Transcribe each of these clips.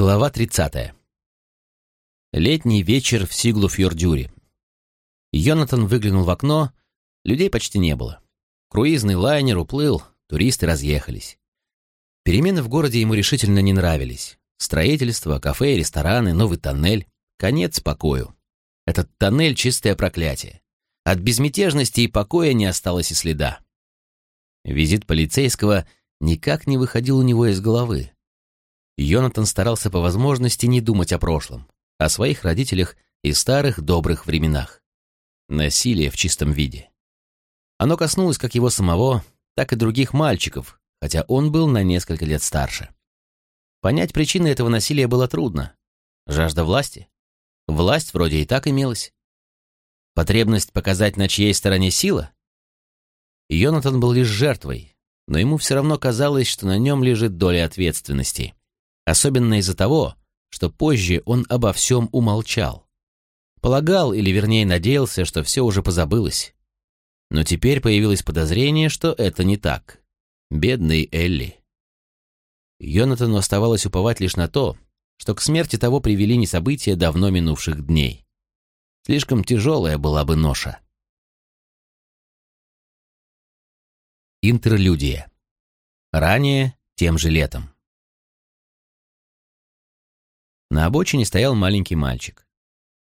Глава 30. Летний вечер в Сиглу-Фьордюре. Йонатан выглянул в окно, людей почти не было. Круизный лайнер уплыл, туристы разъехались. Перемены в городе ему решительно не нравились. Строительство, кафе, рестораны, новый тоннель. Конец покою. Этот тоннель — чистое проклятие. От безмятежности и покоя не осталось и следа. Визит полицейского никак не выходил у него из головы. Йонатан старался по возможности не думать о прошлом, о своих родителях и старых добрых временах. Насилие в чистом виде. Оно коснулось как его самого, так и других мальчиков, хотя он был на несколько лет старше. Понять причины этого насилия было трудно. Жажда власти? Власть вроде и так имелась. Потребность показать, на чьей стороне сила? Йонатан был лишь жертвой, но ему все равно казалось, что на нем лежит доля ответственности. Особенно из-за того, что позже он обо всем умолчал. Полагал, или вернее надеялся, что все уже позабылось. Но теперь появилось подозрение, что это не так. Бедный Элли. Йонатану оставалось уповать лишь на то, что к смерти того привели не события давно минувших дней. Слишком тяжелая была бы ноша. Интерлюдия. Ранее, тем же летом. На обочине стоял маленький мальчик.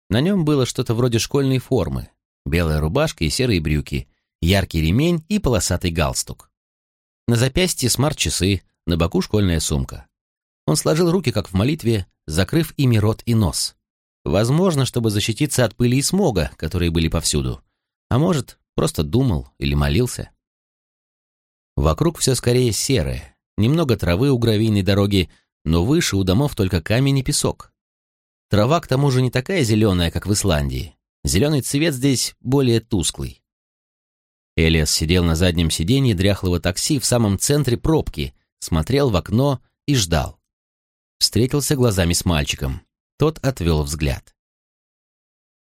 На нем было что-то вроде школьной формы. Белая рубашка и серые брюки, яркий ремень и полосатый галстук. На запястье смарт-часы, на боку школьная сумка. Он сложил руки, как в молитве, закрыв ими рот и нос. Возможно, чтобы защититься от пыли и смога, которые были повсюду. А может, просто думал или молился. Вокруг все скорее серое. Немного травы у гравийной дороги, но выше у домов только камень и песок. Трава к тому же не такая зеленая, как в Исландии. Зеленый цвет здесь более тусклый. Элиас сидел на заднем сиденье дряхлого такси в самом центре пробки, смотрел в окно и ждал. Встретился глазами с мальчиком. Тот отвел взгляд.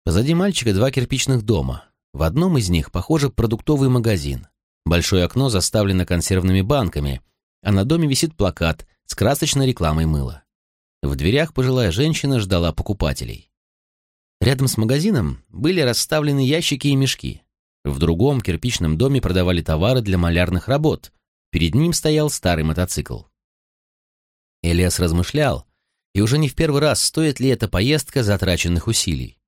Позади мальчика два кирпичных дома. В одном из них, похоже, продуктовый магазин. Большое окно заставлено консервными банками, а на доме висит плакат с красочной рекламой мыла. В дверях пожилая женщина ждала покупателей. Рядом с магазином были расставлены ящики и мешки. В другом кирпичном доме продавали товары для малярных работ. Перед ним стоял старый мотоцикл. Элиас размышлял, и уже не в первый раз, стоит ли эта поездка затраченных усилий.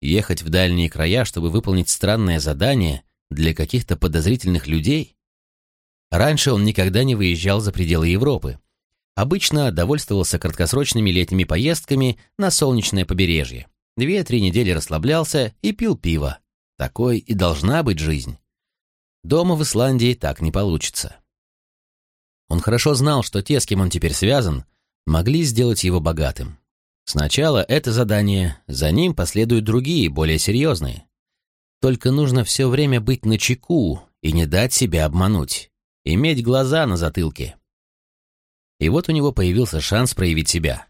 Ехать в дальние края, чтобы выполнить странное задание для каких-то подозрительных людей? Раньше он никогда не выезжал за пределы Европы, Обычно довольствовался краткосрочными летними поездками на солнечное побережье. Две-три недели расслаблялся и пил пиво. Такой и должна быть жизнь. Дома в Исландии так не получится. Он хорошо знал, что те, с кем он теперь связан, могли сделать его богатым. Сначала это задание, за ним последуют другие, более серьезные. Только нужно все время быть начеку и не дать себя обмануть. Иметь глаза на затылке. И вот у него появился шанс проявить себя.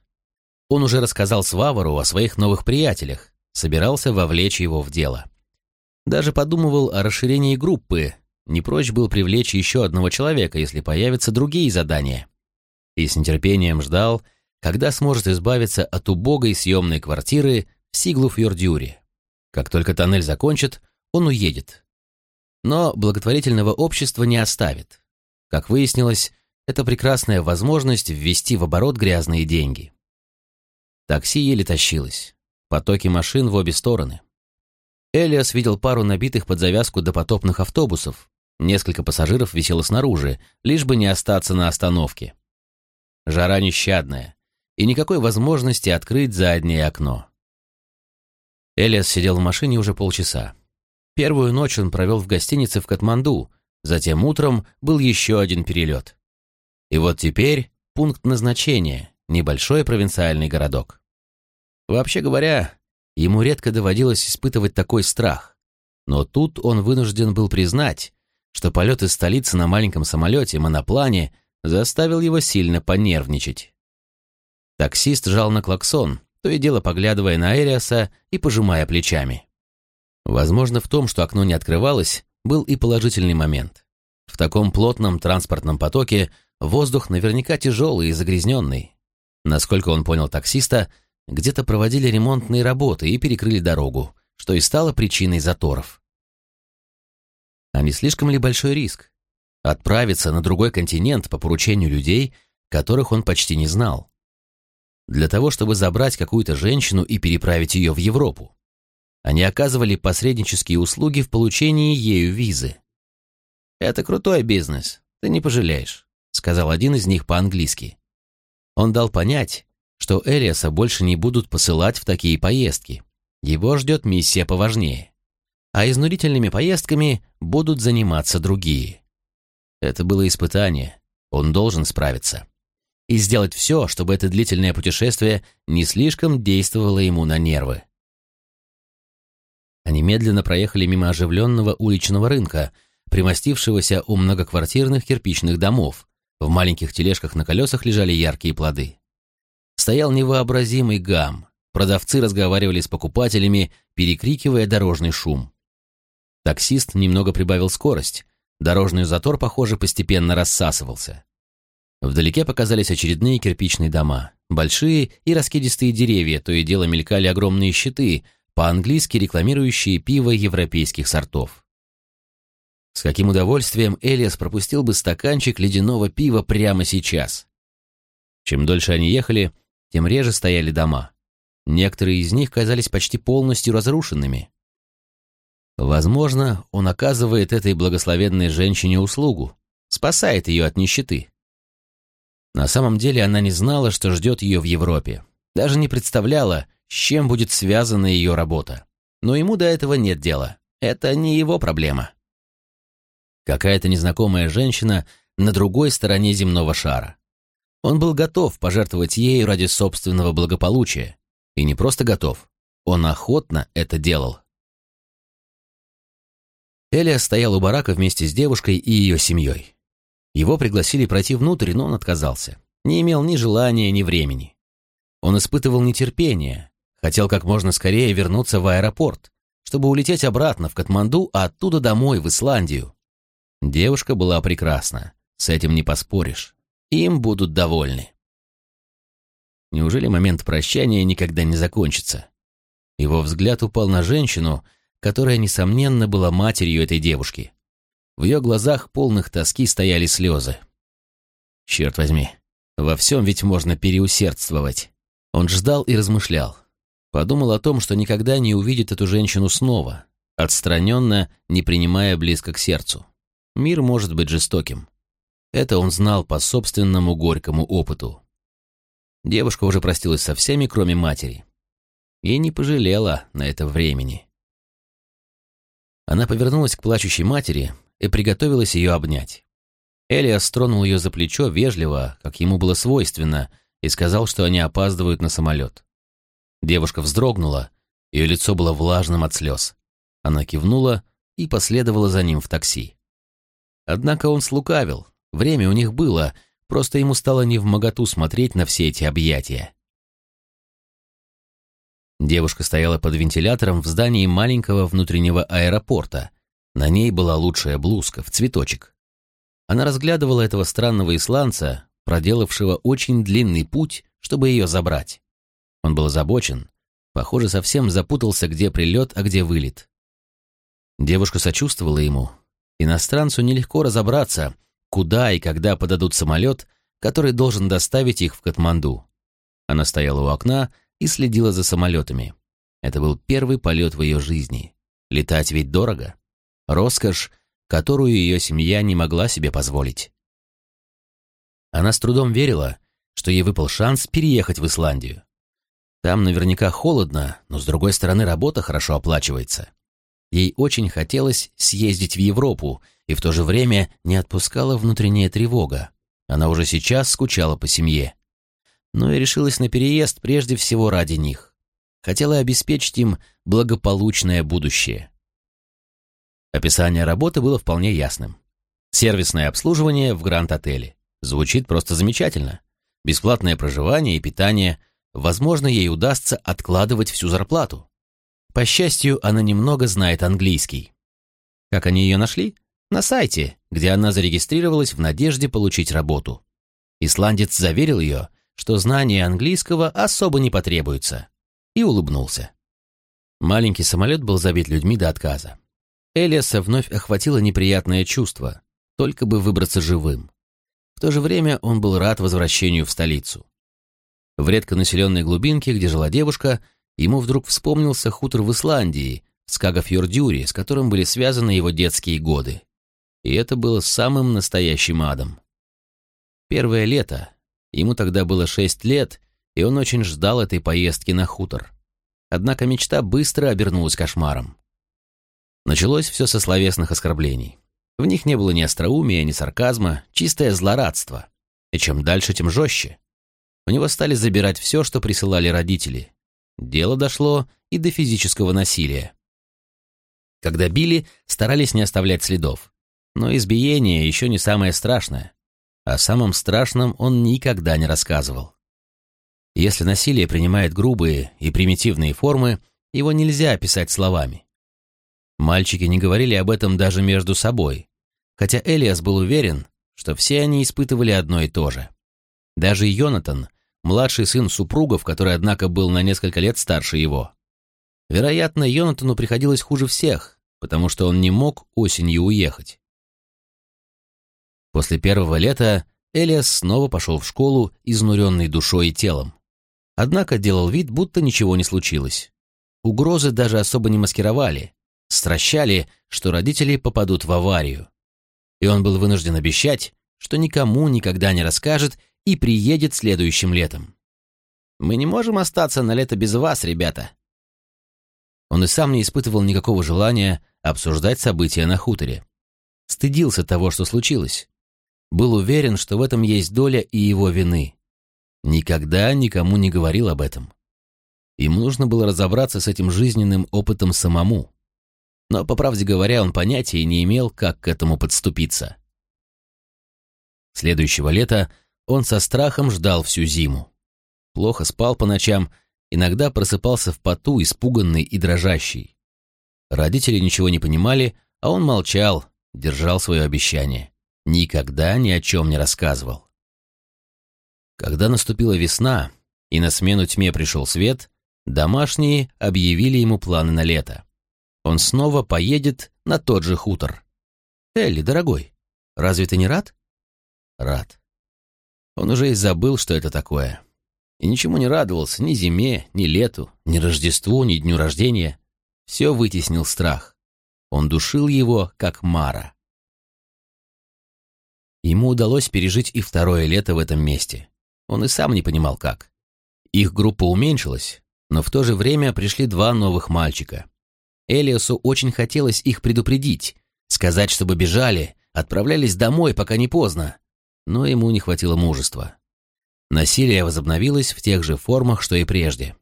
Он уже рассказал Свавару о своих новых приятелях, собирался вовлечь его в дело. Даже подумывал о расширении группы, не прочь был привлечь еще одного человека, если появятся другие задания. И с нетерпением ждал, когда сможет избавиться от убогой съемной квартиры в Сиглу-Фьордюре. Как только тоннель закончит, он уедет. Но благотворительного общества не оставит. Как выяснилось, это прекрасная возможность ввести в оборот грязные деньги. Такси еле тащилось. Потоки машин в обе стороны. Элиас видел пару набитых под завязку допотопных автобусов. Несколько пассажиров висело снаружи, лишь бы не остаться на остановке. Жара нещадная, и никакой возможности открыть заднее окно. Элиас сидел в машине уже полчаса. Первую ночь он провел в гостинице в Катманду, затем утром был еще один перелет. И вот теперь пункт назначения – небольшой провинциальный городок. Вообще говоря, ему редко доводилось испытывать такой страх. Но тут он вынужден был признать, что полет из столицы на маленьком самолете, моноплане, заставил его сильно понервничать. Таксист жал на клаксон, то и дело поглядывая на Эриаса и пожимая плечами. Возможно, в том, что окно не открывалось, был и положительный момент. В таком плотном транспортном потоке Воздух наверняка тяжелый и загрязненный. Насколько он понял таксиста, где-то проводили ремонтные работы и перекрыли дорогу, что и стало причиной заторов. А не слишком ли большой риск? Отправиться на другой континент по поручению людей, которых он почти не знал. Для того, чтобы забрать какую-то женщину и переправить ее в Европу. Они оказывали посреднические услуги в получении ею визы. «Это крутой бизнес, ты не пожалеешь», — сказал один из них по-английски. Он дал понять, что Элиаса больше не будут посылать в такие поездки. Его ждет миссия поважнее. А изнурительными поездками будут заниматься другие. Это было испытание, он должен справиться. И сделать все, чтобы это длительное путешествие не слишком действовало ему на нервы. Они медленно проехали мимо оживленного уличного рынка, примостившегося у многоквартирных кирпичных домов. В маленьких тележках на колесах лежали яркие плоды. Стоял невообразимый гам. Продавцы разговаривали с покупателями, перекрикивая дорожный шум. Таксист немного прибавил скорость. Дорожный затор, похоже, постепенно рассасывался. Вдалеке показались очередные кирпичные дома. Большие и раскидистые деревья, то и дело мелькали огромные щиты, по-английски рекламирующие пиво европейских сортов. С каким удовольствием Элиас пропустил бы стаканчик ледяного пива прямо сейчас. Чем дольше они ехали, тем реже стояли дома. Некоторые из них казались почти полностью разрушенными. Возможно, он оказывает этой благословенной женщине услугу, спасает ее от нищеты. На самом деле она не знала, что ждет ее в Европе, даже не представляла, с чем будет связана ее работа. Но ему до этого нет дела. Это не его проблема. Какая-то незнакомая женщина на другой стороне земного шара. Он был готов пожертвовать ей ради собственного благополучия. И не просто готов, он охотно это делал. Элия стоял у барака вместе с девушкой и ее семьей. Его пригласили пройти внутрь, но он отказался. Не имел ни желания, ни времени. Он испытывал нетерпение, Хотел как можно скорее вернуться в аэропорт, чтобы улететь обратно в Катманду, а оттуда домой, в Исландию. Девушка была прекрасна, с этим не поспоришь. Им будут довольны. Неужели момент прощания никогда не закончится? Его взгляд упал на женщину, которая, несомненно, была матерью этой девушки. В ее глазах полных тоски стояли слезы. Черт возьми, во всем ведь можно переусердствовать. Он ждал и размышлял. Подумал о том, что никогда не увидит эту женщину снова, отстраненно, не принимая близко к сердцу. Мир может быть жестоким. Это он знал по собственному горькому опыту. Девушка уже простилась со всеми, кроме матери. И не пожалела на это времени. Она повернулась к плачущей матери и приготовилась ее обнять. Элиас тронул ее за плечо вежливо, как ему было свойственно, и сказал, что они опаздывают на самолет. Девушка вздрогнула, ее лицо было влажным от слез. Она кивнула и последовала за ним в такси. Однако он слукавил, время у них было, просто ему стало невмоготу смотреть на все эти объятия. Девушка стояла под вентилятором в здании маленького внутреннего аэропорта. На ней была лучшая блузка в цветочек. Она разглядывала этого странного исландца, проделавшего очень длинный путь, чтобы ее забрать. Он был озабочен. Похоже, совсем запутался, где прилет, а где вылет. Девушка сочувствовала ему. Иностранцу нелегко разобраться, куда и когда подадут самолет, который должен доставить их в Катманду. Она стояла у окна и следила за самолетами. Это был первый полет в ее жизни. Летать ведь дорого. Роскошь, которую ее семья не могла себе позволить. Она с трудом верила, что ей выпал шанс переехать в Исландию. Там наверняка холодно, но с другой стороны работа хорошо оплачивается. Ей очень хотелось съездить в Европу, и в то же время не отпускала внутренняя тревога. Она уже сейчас скучала по семье. Но и решилась на переезд прежде всего ради них. Хотела обеспечить им благополучное будущее. Описание работы было вполне ясным. Сервисное обслуживание в Гранд-отеле. Звучит просто замечательно. Бесплатное проживание и питание, возможно, ей удастся откладывать всю зарплату. По счастью, она немного знает английский. Как они ее нашли? На сайте, где она зарегистрировалась в надежде получить работу. Исландец заверил ее, что знание английского особо не потребуется, и улыбнулся. Маленький самолет был забит людьми до отказа. Элиаса вновь охватило неприятное чувство, только бы выбраться живым. В то же время он был рад возвращению в столицу. В редконаселенной глубинке, где жила девушка, ему вдруг вспомнился хутор в Исландии, Скагафьордюри, с которым были связаны его детские годы. И это было самым настоящим адом. Первое лето. Ему тогда было шесть лет, и он очень ждал этой поездки на хутор. Однако мечта быстро обернулась кошмаром. Началось все со словесных оскорблений. В них не было ни остроумия, ни сарказма, чистое злорадство. И чем дальше, тем жестче. У него стали забирать все, что присылали родители. Дело дошло и до физического насилия. Когда били, старались не оставлять следов. Но избиение еще не самое страшное. О самом страшном он никогда не рассказывал. Если насилие принимает грубые и примитивные формы, его нельзя описать словами. Мальчики не говорили об этом даже между собой, хотя Элиас был уверен, что все они испытывали одно и то же. Даже Йонатан, младший сын супругов, который, однако, был на несколько лет старше его. Вероятно, Йонатану приходилось хуже всех, потому что он не мог осенью уехать. После первого лета Элиас снова пошел в школу, изнуренный душой и телом. Однако делал вид, будто ничего не случилось. Угрозы даже особо не маскировали, стращали, что родители попадут в аварию. И он был вынужден обещать, что никому никогда не расскажет и приедет следующим летом. «Мы не можем остаться на лето без вас, ребята». Он и сам не испытывал никакого желания обсуждать события на хуторе. Стыдился того, что случилось. Был уверен, что в этом есть доля и его вины. Никогда никому не говорил об этом. Ему нужно было разобраться с этим жизненным опытом самому но, по правде говоря, он понятия не имел, как к этому подступиться. Следующего лета он со страхом ждал всю зиму. Плохо спал по ночам, иногда просыпался в поту, испуганный и дрожащий. Родители ничего не понимали, а он молчал, держал свое обещание. Никогда ни о чем не рассказывал. Когда наступила весна, и на смену тьме пришел свет, домашние объявили ему планы на лето он снова поедет на тот же хутор. «Элли, дорогой, разве ты не рад?» «Рад». Он уже и забыл, что это такое. И ничему не радовался ни зиме, ни лету, ни Рождеству, ни дню рождения. Все вытеснил страх. Он душил его, как Мара. Ему удалось пережить и второе лето в этом месте. Он и сам не понимал, как. Их группа уменьшилась, но в то же время пришли два новых мальчика. Элиосу очень хотелось их предупредить, сказать, чтобы бежали, отправлялись домой, пока не поздно. Но ему не хватило мужества. Насилие возобновилось в тех же формах, что и прежде.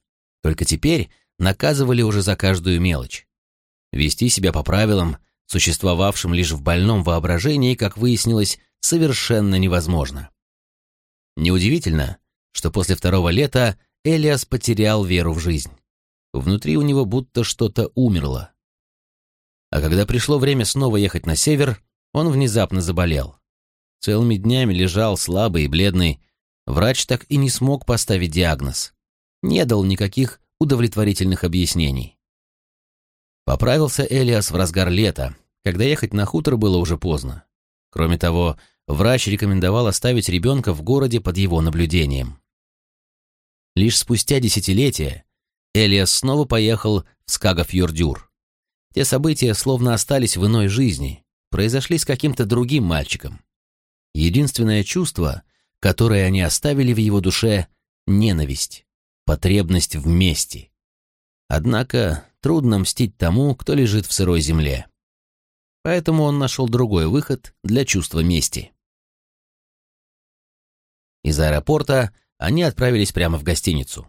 Только теперь наказывали уже за каждую мелочь. Вести себя по правилам, существовавшим лишь в больном воображении, как выяснилось, совершенно невозможно. Неудивительно, что после второго лета Элиас потерял веру в жизнь. Внутри у него будто что-то умерло. А когда пришло время снова ехать на север, он внезапно заболел. Целыми днями лежал слабый и бледный. Врач так и не смог поставить диагноз. Не дал никаких удовлетворительных объяснений. Поправился Элиас в разгар лета, когда ехать на хутор было уже поздно. Кроме того, врач рекомендовал оставить ребенка в городе под его наблюдением. Лишь спустя десятилетия Элиас снова поехал в Скагов-Юрдюр. Те события словно остались в иной жизни, произошли с каким-то другим мальчиком. Единственное чувство, которое они оставили в его душе — ненависть, потребность в мести. Однако трудно мстить тому, кто лежит в сырой земле. Поэтому он нашел другой выход для чувства мести. Из аэропорта они отправились прямо в гостиницу.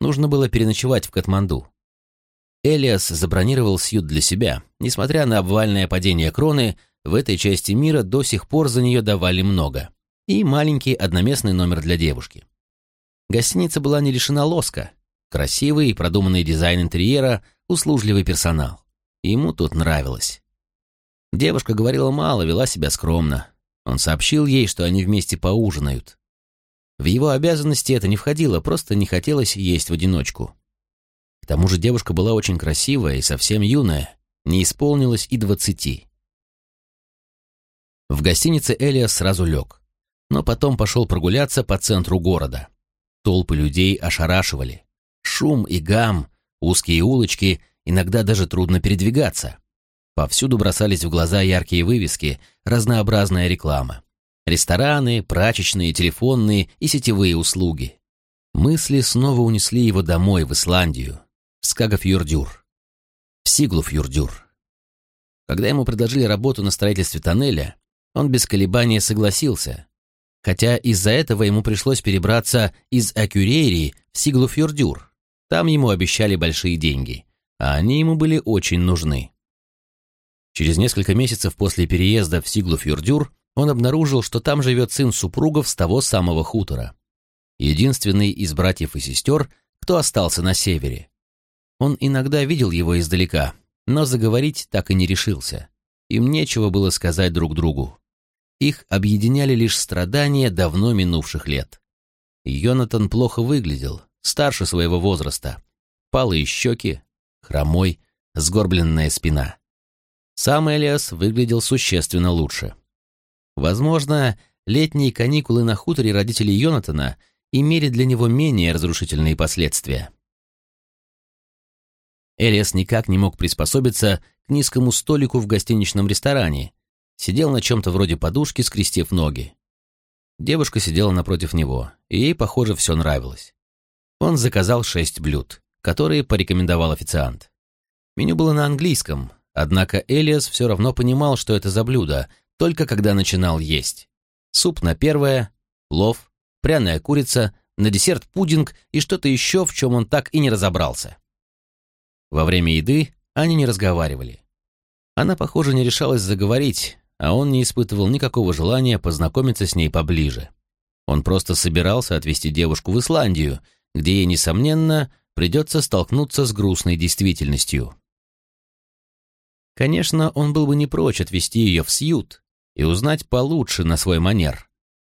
Нужно было переночевать в Катманду. Элиас забронировал сьют для себя. Несмотря на обвальное падение кроны, в этой части мира до сих пор за нее давали много. И маленький одноместный номер для девушки. Гостиница была не лишена лоска. Красивый и продуманный дизайн интерьера, услужливый персонал. Ему тут нравилось. Девушка говорила мало, вела себя скромно. Он сообщил ей, что они вместе поужинают. В его обязанности это не входило, просто не хотелось есть в одиночку. К тому же девушка была очень красивая и совсем юная, не исполнилось и двадцати. В гостинице Элиас сразу лег, но потом пошел прогуляться по центру города. Толпы людей ошарашивали. Шум и гам, узкие улочки, иногда даже трудно передвигаться. Повсюду бросались в глаза яркие вывески, разнообразная реклама. Рестораны, прачечные, телефонные и сетевые услуги. Мысли снова унесли его домой, в Исландию, в Скагов-Юрдюр, в Сиглуф-Юрдюр. Когда ему предложили работу на строительстве тоннеля, он без колебания согласился, хотя из-за этого ему пришлось перебраться из Акюрерии в Сиглуф-Юрдюр. Там ему обещали большие деньги, а они ему были очень нужны. Через несколько месяцев после переезда в Сиглуф-Юрдюр он обнаружил, что там живет сын супругов с того самого хутора. Единственный из братьев и сестер, кто остался на севере. Он иногда видел его издалека, но заговорить так и не решился. Им нечего было сказать друг другу. Их объединяли лишь страдания давно минувших лет. Йонатан плохо выглядел, старше своего возраста. Палые щеки, хромой, сгорбленная спина. Сам Элиас выглядел существенно лучше. Возможно, летние каникулы на хуторе родителей Йонатана имели для него менее разрушительные последствия. Элиас никак не мог приспособиться к низкому столику в гостиничном ресторане, сидел на чем-то вроде подушки, скрестив ноги. Девушка сидела напротив него, и ей, похоже, все нравилось. Он заказал шесть блюд, которые порекомендовал официант. Меню было на английском, Однако Элиас все равно понимал, что это за блюдо, только когда начинал есть. Суп на первое, плов, пряная курица, на десерт пудинг и что-то еще, в чем он так и не разобрался. Во время еды они не разговаривали. Она, похоже, не решалась заговорить, а он не испытывал никакого желания познакомиться с ней поближе. Он просто собирался отвезти девушку в Исландию, где ей, несомненно, придется столкнуться с грустной действительностью. Конечно, он был бы не прочь отвезти ее в Сьют и узнать получше на свой манер.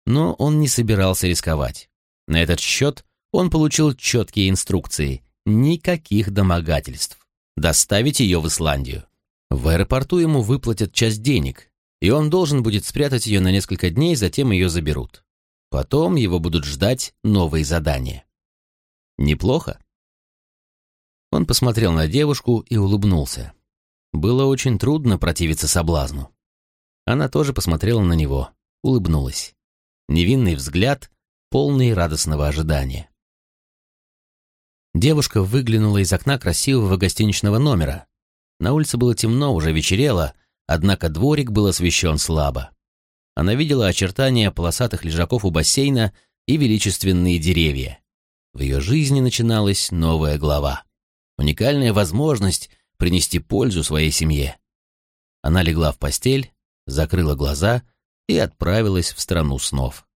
Но он не собирался рисковать. На этот счет он получил четкие инструкции. Никаких домогательств. Доставить ее в Исландию. В аэропорту ему выплатят часть денег, и он должен будет спрятать ее на несколько дней, затем ее заберут. Потом его будут ждать новые задания. Неплохо? Он посмотрел на девушку и улыбнулся. Было очень трудно противиться соблазну. Она тоже посмотрела на него, улыбнулась. Невинный взгляд, полный радостного ожидания. Девушка выглянула из окна красивого гостиничного номера. На улице было темно, уже вечерело, однако дворик был освещен слабо. Она видела очертания полосатых лежаков у бассейна и величественные деревья. В ее жизни начиналась новая глава. Уникальная возможность принести пользу своей семье. Она легла в постель, закрыла глаза и отправилась в страну снов.